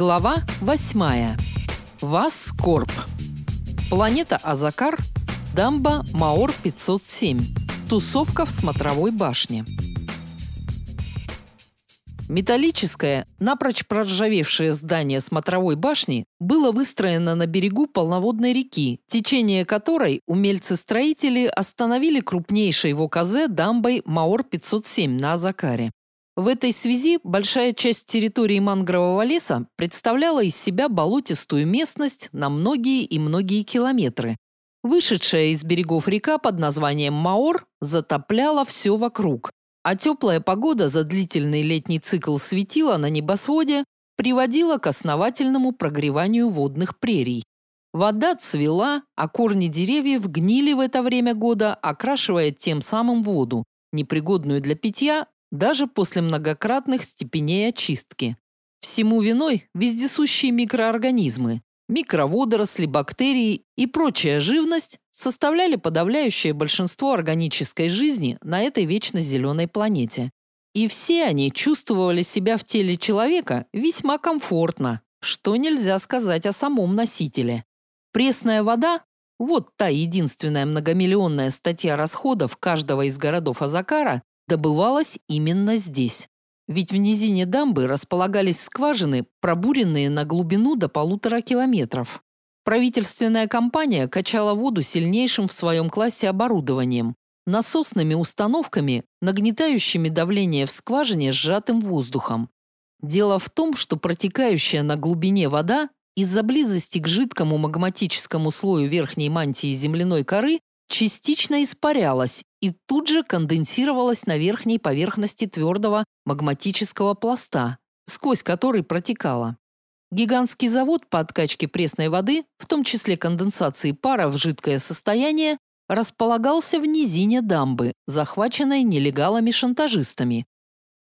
Глава 8. Васкорп. Планета Азакар. Дамба Маор 507. Тусовка в смотровой башне. Металлическое, напрочь проржавевшее здание смотровой башни было выстроено на берегу полноводной реки, течение которой умельцы-строители остановили крупнейшей в ОКЗ дамбой Маор-507 на Азакаре. В этой связи большая часть территории мангрового леса представляла из себя болотистую местность на многие и многие километры. Вышедшая из берегов река под названием Маор затопляла все вокруг, а теплая погода за длительный летний цикл светила на небосводе приводила к основательному прогреванию водных прерий. Вода цвела, а корни деревьев гнили в это время года, окрашивая тем самым воду, непригодную для питья даже после многократных степеней очистки. Всему виной вездесущие микроорганизмы, микроводоросли, бактерии и прочая живность составляли подавляющее большинство органической жизни на этой вечно зеленой планете. И все они чувствовали себя в теле человека весьма комфортно, что нельзя сказать о самом носителе. Пресная вода – вот та единственная многомиллионная статья расходов каждого из городов Азакара – добывалась именно здесь. Ведь в низине дамбы располагались скважины, пробуренные на глубину до полутора километров. Правительственная компания качала воду сильнейшим в своем классе оборудованием, насосными установками, нагнетающими давление в скважине сжатым воздухом. Дело в том, что протекающая на глубине вода из-за близости к жидкому магматическому слою верхней мантии земляной коры частично испарялась и тут же конденсировалась на верхней поверхности твердого магматического пласта, сквозь который протекала. Гигантский завод по откачке пресной воды, в том числе конденсации пара в жидкое состояние, располагался в низине дамбы, захваченной нелегалами-шантажистами.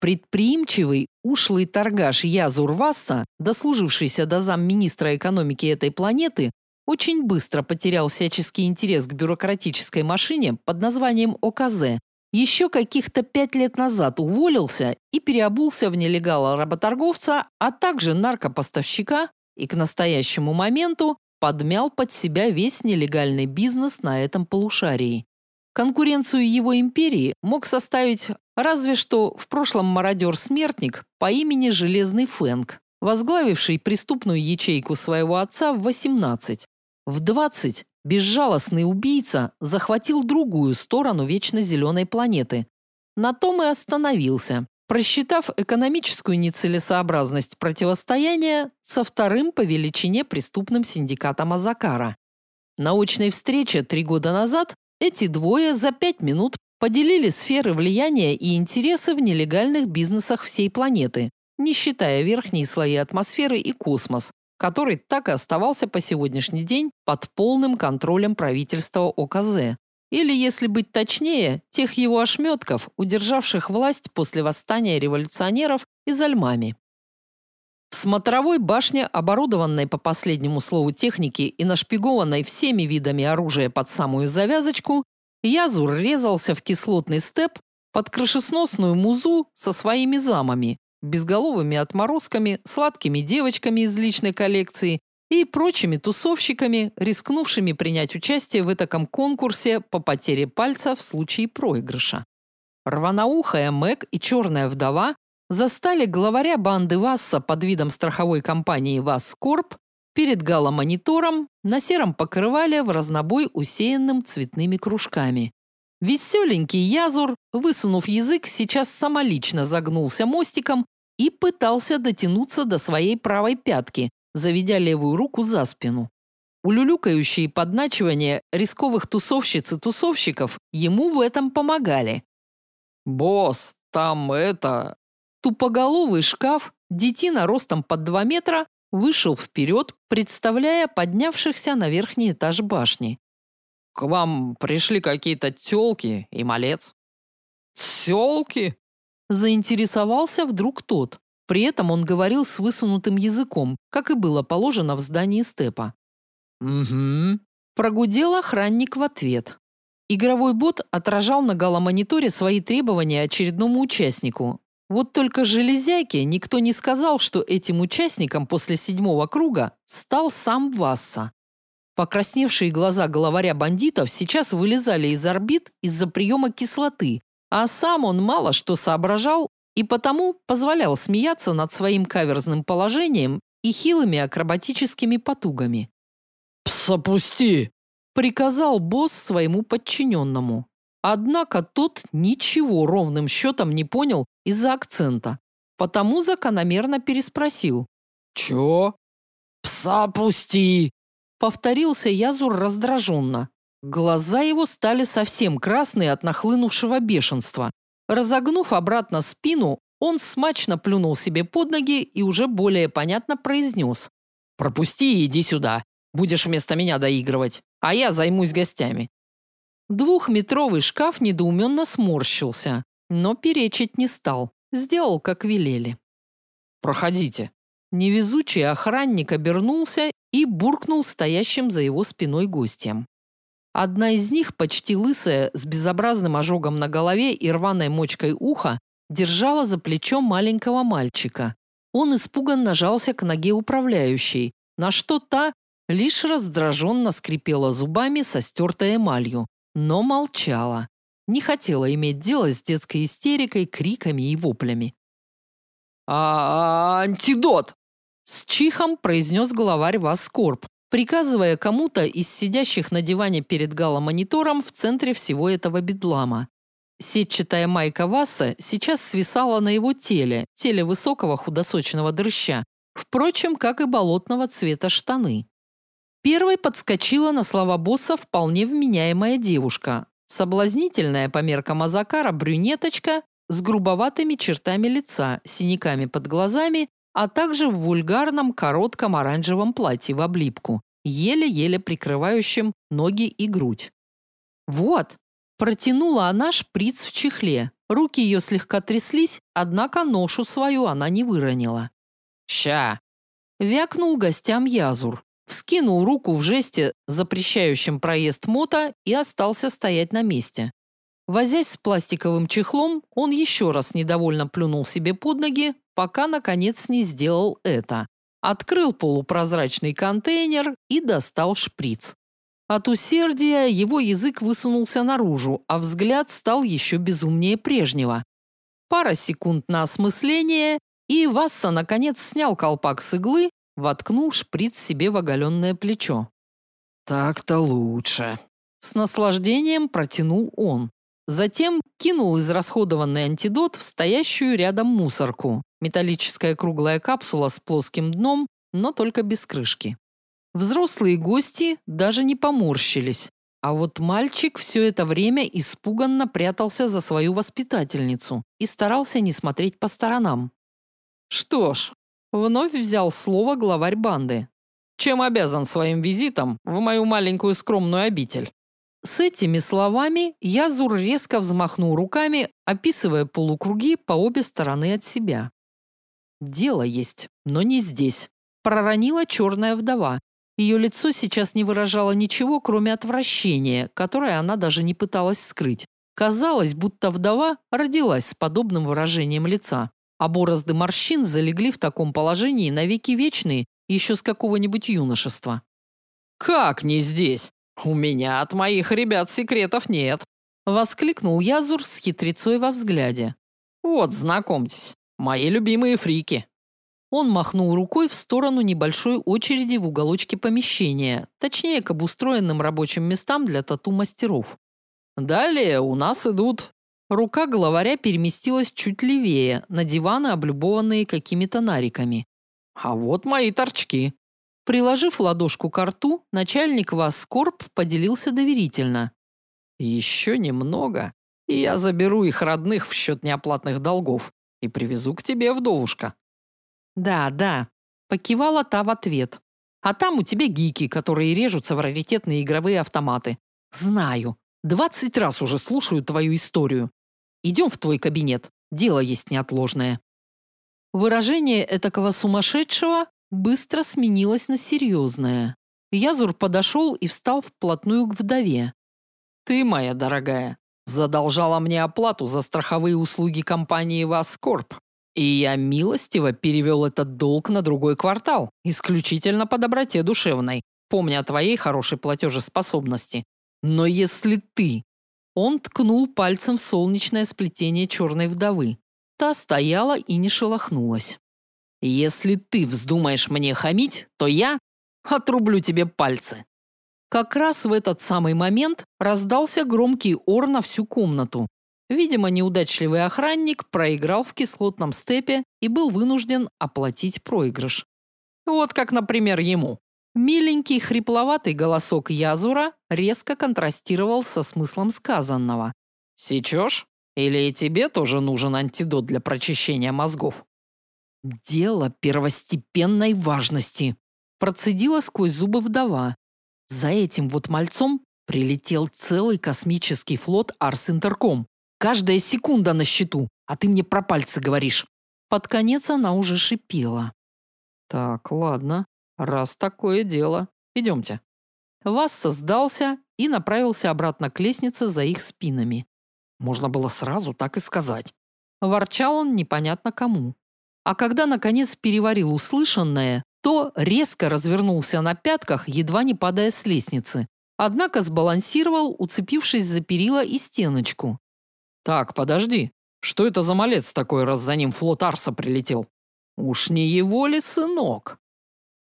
Предприимчивый, ушлый торгаш Язур Васса, дослужившийся до замминистра экономики этой планеты, очень быстро потерял всяческий интерес к бюрократической машине под названием ОКЗ. Еще каких-то пять лет назад уволился и переобулся в нелегала-работорговца, а также наркопоставщика и к настоящему моменту подмял под себя весь нелегальный бизнес на этом полушарии. Конкуренцию его империи мог составить разве что в прошлом мародер-смертник по имени Железный Фэнк, возглавивший преступную ячейку своего отца в 18, в 20 безжалостный убийца захватил другую сторону вечно зеленой планеты. На том и остановился, просчитав экономическую нецелесообразность противостояния со вторым по величине преступным синдикатом Азакара. На очной встрече три года назад эти двое за пять минут поделили сферы влияния и интересы в нелегальных бизнесах всей планеты, не считая верхние слои атмосферы и космос, который так и оставался по сегодняшний день под полным контролем правительства ОКЗ. Или, если быть точнее, тех его ошметков, удержавших власть после восстания революционеров из Альмами. В смотровой башне, оборудованной по последнему слову техники и нашпигованной всеми видами оружия под самую завязочку, Язур резался в кислотный степ под крышесносную музу со своими замами, безголовыми отморозками, сладкими девочками из личной коллекции и прочими тусовщиками, рискнувшими принять участие в этом конкурсе по потере пальца в случае проигрыша. Рваноухая Мэг и черная вдова застали главаря банды Васса под видом страховой компании Васкорп перед галомонитором на сером покрывале в разнобой усеянным цветными кружками. Веселенький Язур, высунув язык, сейчас самолично загнулся мостиком и пытался дотянуться до своей правой пятки, заведя левую руку за спину. Улюлюкающие подначивания рисковых тусовщиц и тусовщиков ему в этом помогали. «Босс, там это...» Тупоголовый шкаф, детина ростом под 2 метра, вышел вперед, представляя поднявшихся на верхний этаж башни. «К вам пришли какие-то тёлки и малец». «Тёлки?» Заинтересовался вдруг тот. При этом он говорил с высунутым языком, как и было положено в здании степа. «Угу», – прогудел охранник в ответ. Игровой бот отражал на галомониторе свои требования очередному участнику. Вот только железяке никто не сказал, что этим участником после седьмого круга стал сам Васса. Покрасневшие глаза главаря бандитов сейчас вылезали из орбит из-за приема кислоты, а сам он мало что соображал и потому позволял смеяться над своим каверзным положением и хилыми акробатическими потугами. «Псопусти!» – приказал босс своему подчиненному. Однако тот ничего ровным счетом не понял из-за акцента, потому закономерно переспросил. «Чё?» «Псопусти!» Повторился Язур раздраженно. Глаза его стали совсем красные от нахлынувшего бешенства. Разогнув обратно спину, он смачно плюнул себе под ноги и уже более понятно произнес. «Пропусти и иди сюда. Будешь вместо меня доигрывать, а я займусь гостями». Двухметровый шкаф недоуменно сморщился, но перечить не стал. Сделал, как велели. «Проходите». Невезучий охранник обернулся и буркнул стоящим за его спиной гостям. Одна из них, почти лысая, с безобразным ожогом на голове и рваной мочкой уха, держала за плечо маленького мальчика. Он испуганно жался к ноге управляющей, на что та лишь раздраженно скрипела зубами со стертой эмалью, но молчала. Не хотела иметь дело с детской истерикой, криками и воплями. «А, -а антидот!» С чихом произнес главарь Васкорп, приказывая кому-то из сидящих на диване перед галомонитором в центре всего этого бедлама. Сетчатая майка Васса сейчас свисала на его теле, теле высокого худосочного дрыща, впрочем, как и болотного цвета штаны. Первой подскочила на слова босса вполне вменяемая девушка, соблазнительная по меркам Азакара брюнеточка с грубоватыми чертами лица, синяками под глазами а также в вульгарном коротком оранжевом платье в облипку, еле-еле прикрывающем ноги и грудь. «Вот!» – протянула она шприц в чехле. Руки ее слегка тряслись, однако ношу свою она не выронила. «Ща!» – вякнул гостям Язур. Вскинул руку в жесте, запрещающем проезд мото, и остался стоять на месте. Возясь с пластиковым чехлом, он еще раз недовольно плюнул себе под ноги, пока, наконец, не сделал это. Открыл полупрозрачный контейнер и достал шприц. От усердия его язык высунулся наружу, а взгляд стал еще безумнее прежнего. Пара секунд на осмысление, и Васса, наконец, снял колпак с иглы, воткнул шприц себе в оголенное плечо. «Так-то лучше», — с наслаждением протянул он. Затем кинул израсходованный антидот в стоящую рядом мусорку. Металлическая круглая капсула с плоским дном, но только без крышки. Взрослые гости даже не поморщились, а вот мальчик все это время испуганно прятался за свою воспитательницу и старался не смотреть по сторонам. Что ж, вновь взял слово главарь банды. Чем обязан своим визитом в мою маленькую скромную обитель? С этими словами Язур резко взмахнул руками, описывая полукруги по обе стороны от себя. «Дело есть, но не здесь», – проронила черная вдова. Ее лицо сейчас не выражало ничего, кроме отвращения, которое она даже не пыталась скрыть. Казалось, будто вдова родилась с подобным выражением лица, а борозды морщин залегли в таком положении навеки вечные, еще с какого-нибудь юношества. «Как не здесь?» «У меня от моих ребят секретов нет», – воскликнул Язур с хитрецой во взгляде. «Вот, знакомьтесь, мои любимые фрики». Он махнул рукой в сторону небольшой очереди в уголочке помещения, точнее, к обустроенным рабочим местам для тату-мастеров. Далее у нас идут... Рука главаря переместилась чуть левее, на диваны, облюбованные какими-то нариками. А вот мои торчки. Приложив ладошку к рту, начальник Васкорп поделился доверительно. «Еще немного, и я заберу их родных в счет неоплатных долгов и привезу к тебе, вдовушка». «Да, да», – покивала та в ответ. «А там у тебя гики, которые режутся в раритетные игровые автоматы. Знаю. Двадцать раз уже слушаю твою историю. Идем в твой кабинет. Дело есть неотложное». Выражение этакого сумасшедшего быстро сменилось на серьезное. Язур подошел и встал вплотную к вдове. «Ты, моя дорогая, задолжала мне оплату за страховые услуги компании Васкорп И я милостиво перевел этот долг на другой квартал, исключительно по доброте душевной, помня о твоей хорошей платежеспособности. Но если ты он ткнул пальцем в солнечное сплетение черной вдовы. Та стояла и не шелохнулась. «Если ты вздумаешь мне хамить, то я отрублю тебе пальцы». Как раз в этот самый момент раздался громкий ор на всю комнату. Видимо, неудачливый охранник проиграл в кислотном степе и был вынужден оплатить проигрыш. Вот как, например, ему. Миленький хрипловатый голосок Язура резко контрастировал со смыслом сказанного. «Сечешь? Или и тебе тоже нужен антидот для прочищения мозгов?» «Дело первостепенной важности», процедила сквозь зубы вдова. За этим вот мальцом прилетел целый космический флот Арс Интерком. Каждая секунда на счету, а ты мне про пальцы говоришь. Под конец она уже шипела. Так, ладно. Раз такое дело, идемте. Вас создался и направился обратно к лестнице за их спинами. Можно было сразу так и сказать. Ворчал он непонятно кому. А когда наконец переварил услышанное, то резко развернулся на пятках, едва не падая с лестницы. Однако сбалансировал, уцепившись за перила и стеночку. Так, подожди. Что это за малец такой, раз за ним флот Арса прилетел? Уж не его ли сынок?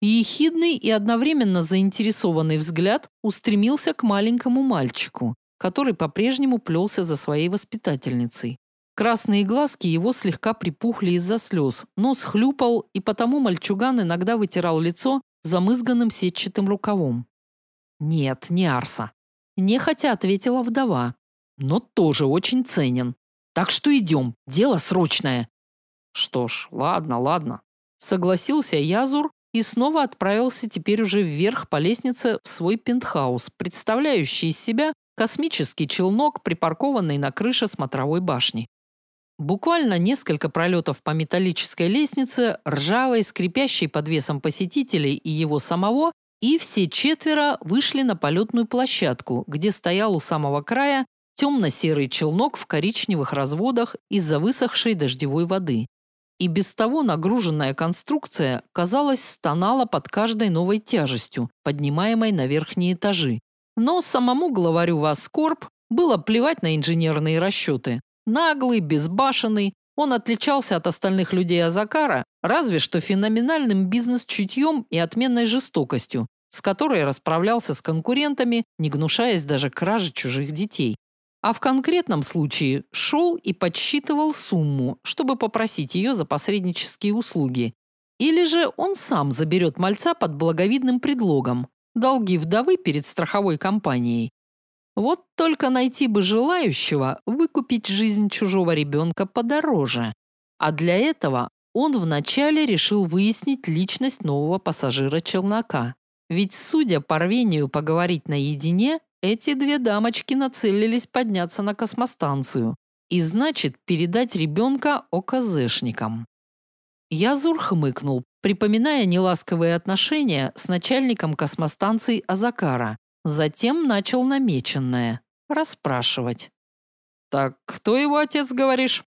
Ехидный и одновременно заинтересованный взгляд устремился к маленькому мальчику, который по-прежнему плелся за своей воспитательницей. Красные глазки его слегка припухли из-за слез, нос хлюпал, и потому мальчуган иногда вытирал лицо замызганным сетчатым рукавом. «Нет, не Арса», – нехотя ответила вдова, – «но тоже очень ценен. Так что идем, дело срочное». «Что ж, ладно, ладно», – согласился Язур, и снова отправился теперь уже вверх по лестнице в свой пентхаус, представляющий из себя космический челнок, припаркованный на крыше смотровой башни. Буквально несколько пролетов по металлической лестнице, ржавой, скрипящей под весом посетителей и его самого, и все четверо вышли на полетную площадку, где стоял у самого края темно-серый челнок в коричневых разводах из-за высохшей дождевой воды и без того нагруженная конструкция, казалось, стонала под каждой новой тяжестью, поднимаемой на верхние этажи. Но самому главарю Васкорп было плевать на инженерные расчеты. Наглый, безбашенный, он отличался от остальных людей Азакара разве что феноменальным бизнес-чутьем и отменной жестокостью, с которой расправлялся с конкурентами, не гнушаясь даже кражи чужих детей. А в конкретном случае шел и подсчитывал сумму, чтобы попросить ее за посреднические услуги. Или же он сам заберет мальца под благовидным предлогом – долги вдовы перед страховой компанией. Вот только найти бы желающего выкупить жизнь чужого ребенка подороже. А для этого он вначале решил выяснить личность нового пассажира челнока. Ведь, судя по рвению поговорить наедине, эти две дамочки нацелились подняться на космостанцию и, значит, передать ребенка ОКЗшникам. Язур хмыкнул, припоминая неласковые отношения с начальником космостанции Азакара. Затем начал намеченное – расспрашивать. «Так кто его отец, говоришь?»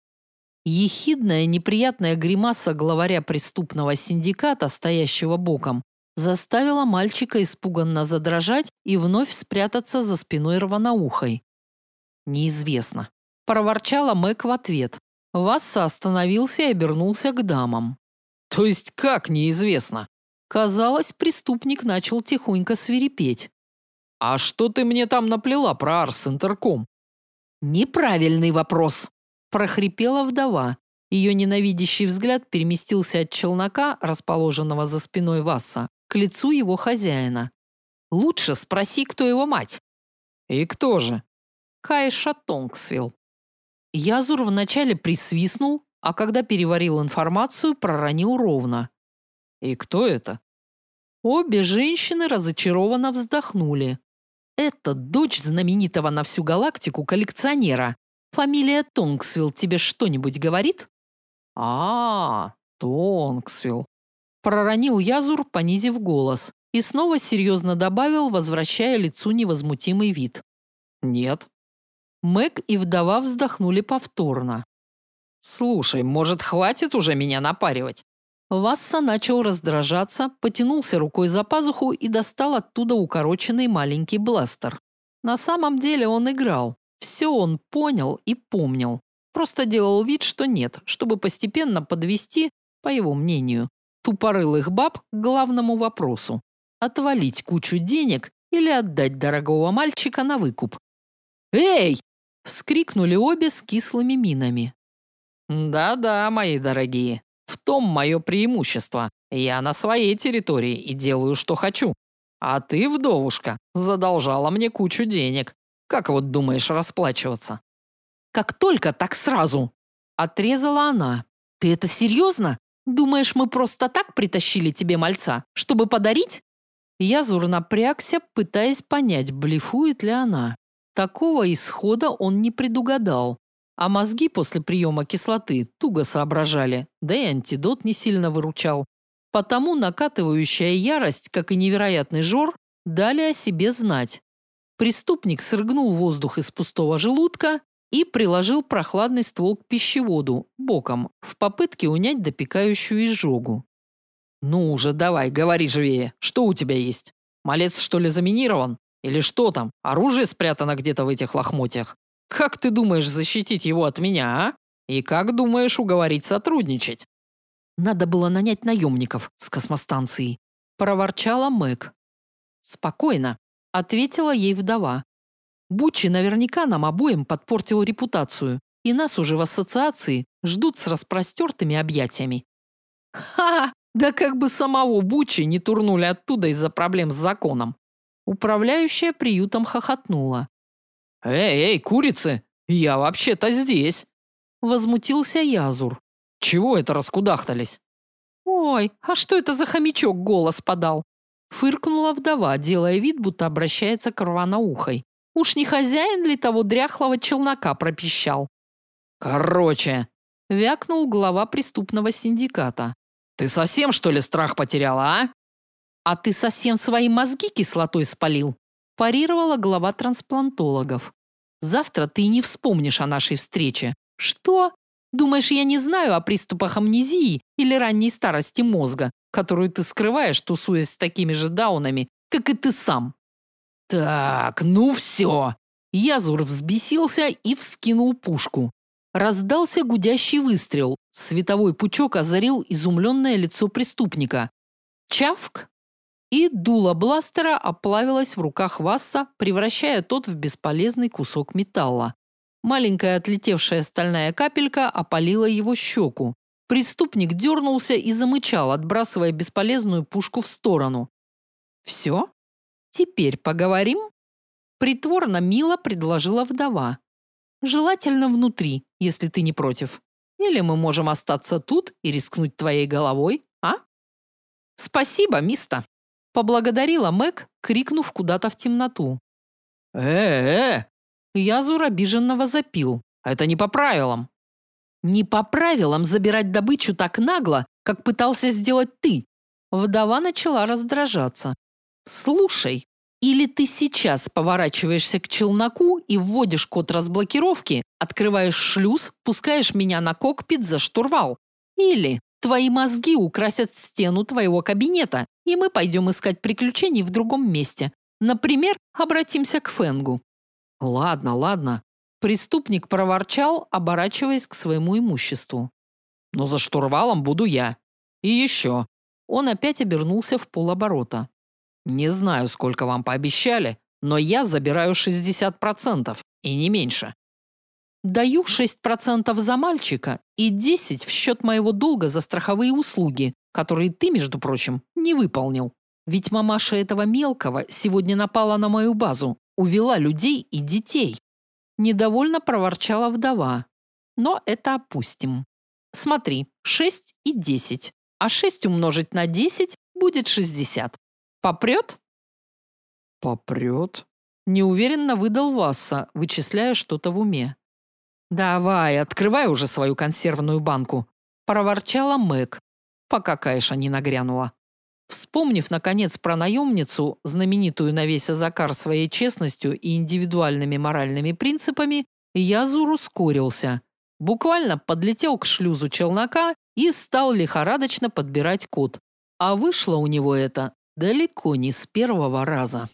Ехидная неприятная гримаса главаря преступного синдиката, стоящего боком, заставила мальчика испуганно задрожать и вновь спрятаться за спиной рваноухой. «Неизвестно», – проворчала Мэг в ответ. Васса остановился и обернулся к дамам. «То есть как неизвестно?» Казалось, преступник начал тихонько свирепеть. «А что ты мне там наплела про Арс Интерком?» «Неправильный вопрос», – прохрипела вдова. Ее ненавидящий взгляд переместился от челнока, расположенного за спиной Васса, к лицу его хозяина. Лучше спроси, кто его мать. И кто же? Кайша Тонгсвилл. Язур вначале присвистнул, а когда переварил информацию, проронил ровно. И кто это? Обе женщины разочарованно вздохнули. Это дочь знаменитого на всю галактику коллекционера. Фамилия Тонгсвилл тебе что-нибудь говорит? А, -а, -а Тонгсвилл проронил Язур, понизив голос, и снова серьезно добавил, возвращая лицу невозмутимый вид. Нет. Мэг и вдова вздохнули повторно. Слушай, может, хватит уже меня напаривать? Васса начал раздражаться, потянулся рукой за пазуху и достал оттуда укороченный маленький бластер. На самом деле он играл. Все он понял и помнил. Просто делал вид, что нет, чтобы постепенно подвести, по его мнению, тупорылых баб к главному вопросу – отвалить кучу денег или отдать дорогого мальчика на выкуп. «Эй!» – вскрикнули обе с кислыми минами. «Да-да, мои дорогие, в том мое преимущество. Я на своей территории и делаю, что хочу. А ты, вдовушка, задолжала мне кучу денег. Как вот думаешь расплачиваться?» «Как только, так сразу!» – отрезала она. «Ты это серьезно? Думаешь, мы просто так притащили тебе мальца, чтобы подарить?» Язур напрягся, пытаясь понять, блефует ли она. Такого исхода он не предугадал. А мозги после приема кислоты туго соображали, да и антидот не сильно выручал. Потому накатывающая ярость, как и невероятный жор, дали о себе знать. Преступник срыгнул воздух из пустого желудка и приложил прохладный ствол к пищеводу, боком, в попытке унять допекающую изжогу. «Ну уже давай, говори живее, что у тебя есть? Малец, что ли, заминирован? Или что там, оружие спрятано где-то в этих лохмотьях? Как ты думаешь защитить его от меня, а? И как думаешь уговорить сотрудничать?» «Надо было нанять наемников с космостанции», – проворчала Мэг. «Спокойно», – ответила ей вдова. «Бучи наверняка нам обоим подпортил репутацию, и нас уже в ассоциации ждут с распростертыми объятиями». «Ха! Да как бы самого Бучи не турнули оттуда из-за проблем с законом. Управляющая приютом хохотнула. Эй, эй, курицы, я вообще-то здесь. Возмутился Язур. Чего это раскудахтались? Ой, а что это за хомячок голос подал? Фыркнула вдова, делая вид, будто обращается к рваноухой. Уж не хозяин ли того дряхлого челнока пропищал? Короче, вякнул глава преступного синдиката. Ты совсем, что ли, страх потеряла, а? А ты совсем свои мозги кислотой спалил? Парировала глава трансплантологов. Завтра ты не вспомнишь о нашей встрече. Что? Думаешь, я не знаю о приступах амнезии или ранней старости мозга, которую ты скрываешь, тусуясь с такими же даунами, как и ты сам? Так, ну все. Язур взбесился и вскинул пушку. Раздался гудящий выстрел. Световой пучок озарил изумленное лицо преступника. Чавк! И дуло бластера оплавилось в руках Васса, превращая тот в бесполезный кусок металла. Маленькая отлетевшая стальная капелька опалила его щеку. Преступник дернулся и замычал, отбрасывая бесполезную пушку в сторону. «Все? Теперь поговорим?» Притворно мило предложила вдова. Желательно внутри, если ты не против. Или мы можем остаться тут и рискнуть твоей головой, а? Спасибо, миста. Поблагодарила Мэг, крикнув куда-то в темноту. Э-э-э! Язур обиженно возопил. Это не по правилам. Не по правилам забирать добычу так нагло, как пытался сделать ты. Вдова начала раздражаться. Слушай, или ты сейчас поворачиваешься к челноку и вводишь код разблокировки, открываешь шлюз, пускаешь меня на кокпит за штурвал. Или твои мозги украсят стену твоего кабинета, и мы пойдем искать приключений в другом месте. Например, обратимся к Фенгу. Ладно, ладно. Преступник проворчал, оборачиваясь к своему имуществу. Но за штурвалом буду я. И еще. Он опять обернулся в полоборота. Не знаю, сколько вам пообещали, но я забираю 60% и не меньше. Даю 6% за мальчика и 10 в счет моего долга за страховые услуги, которые ты, между прочим, не выполнил. Ведь мамаша этого мелкого сегодня напала на мою базу, увела людей и детей. Недовольно проворчала вдова. Но это опустим. Смотри, 6 и 10. А 6 умножить на 10 будет 60. Попрет? Попрет? Неуверенно выдал Васса, вычисляя что-то в уме. Давай, открывай уже свою консервную банку, проворчала Мэг, пока Кайша не нагрянула. Вспомнив, наконец, про наемницу, знаменитую на весь Азакар своей честностью и индивидуальными моральными принципами, Язур ускорился. буквально подлетел к шлюзу челнока и стал лихорадочно подбирать код. А вышло у него это далеко не с первого раза.